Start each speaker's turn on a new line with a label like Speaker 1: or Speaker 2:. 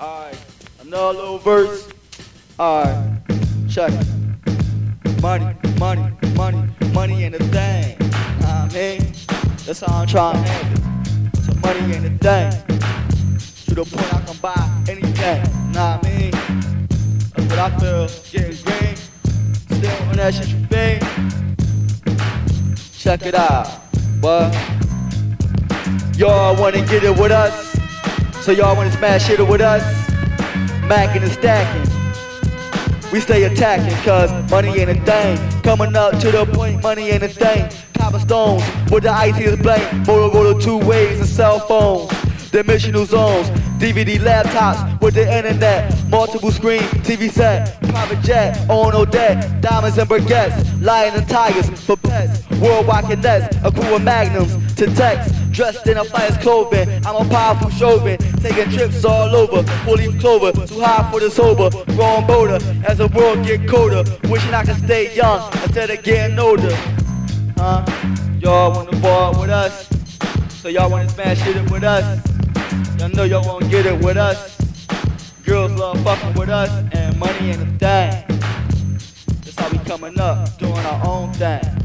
Speaker 1: Alright, another little verse. Alright, check. Money, money, money, money ain't a thing. I mean, that's how I'm trying to handle it. So money ain't a thing. To the point I can buy anything. Nah, I mean, that's what I feel. Getting green, still on that shit you think. Check it out. What? Y'all wanna get it with us? So y'all wanna smash it with us? Macking and stacking. We stay attacking cause money ain't a thing. Coming up to the point, money ain't a thing. Cobblestones with the icy is blank. Motorola two ways and cell phones. Dimensional zones, DVD laptops with the internet, multiple screen, TV set, private jet, on no debt, diamonds and baguettes, lion and tigers for pets, worldwide cadets, a crew of magnums to text, dressed in a flyer's clothing. I'm a powerful chauvin, taking trips all over, full leaf clover, too high for the sober, growing bolder as the world get colder, wishing I could stay young instead of getting older. Huh? Y'all wanna ball with us? So y'all wanna smash it with us? Y'all know y'all won't get it with us. Girls love fucking with us, and money ain't a thing. That's how we coming up, doing our own thing.